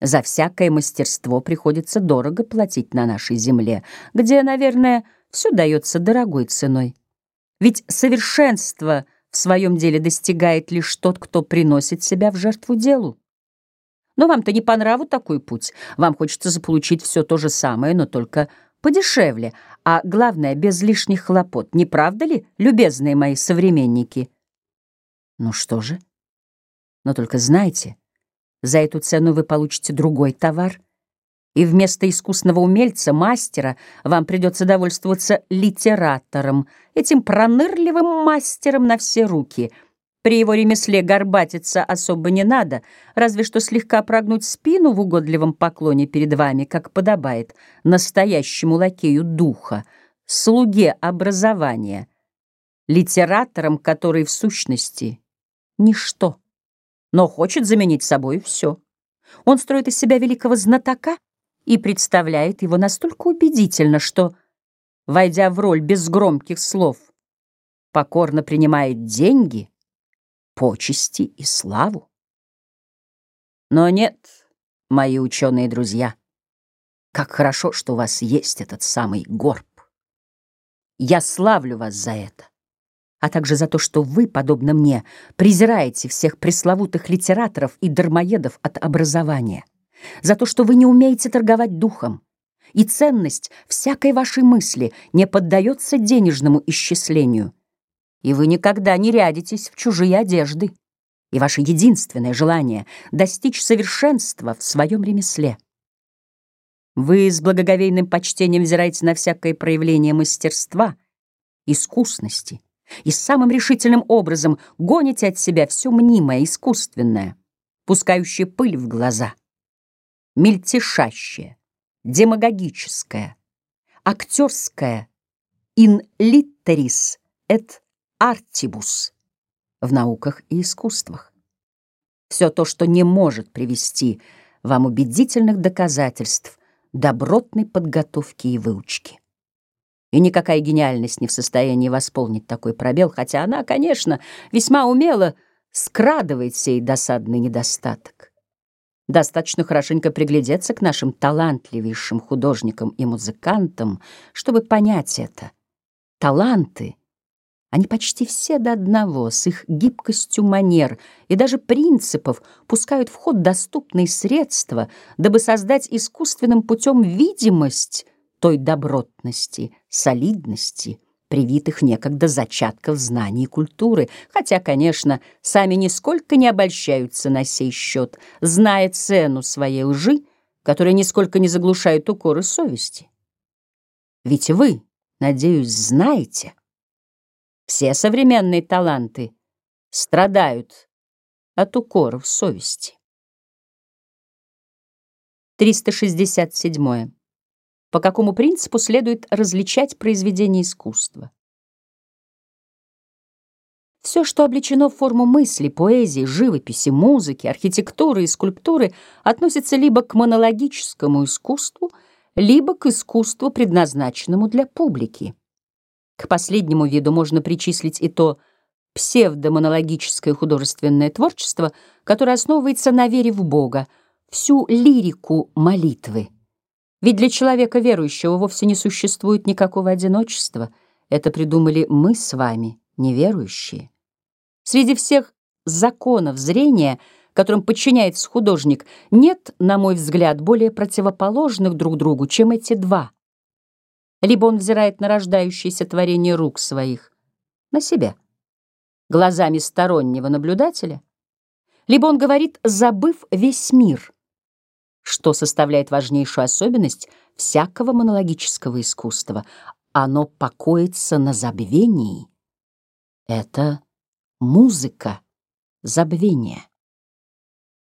За всякое мастерство приходится дорого платить на нашей земле, где, наверное, все дается дорогой ценой. Ведь совершенство в своем деле достигает лишь тот, кто приносит себя в жертву делу. Но вам-то не по нраву такой путь. Вам хочется заполучить все то же самое, но только подешевле, а главное, без лишних хлопот. Не правда ли, любезные мои современники? Ну что же? Но только знайте, за эту цену вы получите другой товар, и вместо искусного умельца, мастера, вам придется довольствоваться литератором, этим пронырливым мастером на все руки. При его ремесле горбатиться особо не надо, разве что слегка прогнуть спину в угодливом поклоне перед вами, как подобает настоящему лакею духа, слуге образования, литератором, который в сущности — ничто но хочет заменить собой все. Он строит из себя великого знатока и представляет его настолько убедительно, что, войдя в роль без громких слов, покорно принимает деньги, почести и славу. Но нет, мои ученые друзья, как хорошо, что у вас есть этот самый горб. Я славлю вас за это а также за то, что вы, подобно мне, презираете всех пресловутых литераторов и дармоедов от образования, за то, что вы не умеете торговать духом, и ценность всякой вашей мысли не поддается денежному исчислению, и вы никогда не рядитесь в чужие одежды, и ваше единственное желание — достичь совершенства в своем ремесле. Вы с благоговейным почтением взираете на всякое проявление мастерства, искусности — и самым решительным образом гоните от себя все мнимое, искусственное, пускающее пыль в глаза, мельтешащее, демагогическое, актерское in litteris et artibus в науках и искусствах. Все то, что не может привести вам убедительных доказательств добротной подготовки и выучки. И никакая гениальность не в состоянии восполнить такой пробел, хотя она, конечно, весьма умело скрадывает сей досадный недостаток. Достаточно хорошенько приглядеться к нашим талантливейшим художникам и музыкантам, чтобы понять это. Таланты, они почти все до одного, с их гибкостью манер и даже принципов, пускают в ход доступные средства, дабы создать искусственным путем видимость — той добротности, солидности, привитых некогда зачатков знаний и культуры, хотя, конечно, сами нисколько не обольщаются на сей счет, зная цену своей лжи, которая нисколько не заглушает укоры совести. Ведь вы, надеюсь, знаете, все современные таланты страдают от укоров совести. 367. По какому принципу следует различать произведения искусства? Все, что облечено в форму мысли, поэзии, живописи, музыки, архитектуры и скульптуры, относится либо к монологическому искусству, либо к искусству, предназначенному для публики. К последнему виду можно причислить и то псевдомонологическое художественное творчество, которое основывается на вере в Бога, всю лирику молитвы. Ведь для человека верующего вовсе не существует никакого одиночества. Это придумали мы с вами, неверующие. Среди всех законов зрения, которым подчиняется художник, нет, на мой взгляд, более противоположных друг другу, чем эти два. Либо он взирает на рождающееся творение рук своих, на себя, глазами стороннего наблюдателя, либо он говорит, забыв весь мир — что составляет важнейшую особенность всякого монологического искусства. Оно покоится на забвении. Это музыка забвения.